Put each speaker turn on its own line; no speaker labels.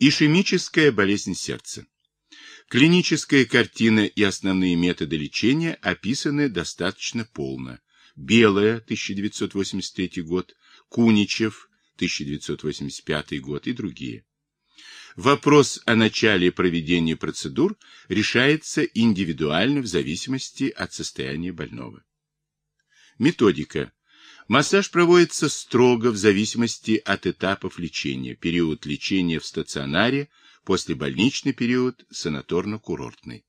Ишемическая болезнь сердца. Клиническая картина и основные методы лечения описаны достаточно полно. Белая, 1983 год, Куничев, 1985 год и другие. Вопрос о начале проведения процедур решается индивидуально в зависимости от состояния больного. Методика. Массаж проводится строго в зависимости от этапов лечения, период лечения в стационаре, послебольничный период, санаторно-курортный.